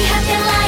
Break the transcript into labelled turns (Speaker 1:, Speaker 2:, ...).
Speaker 1: happy, happy life.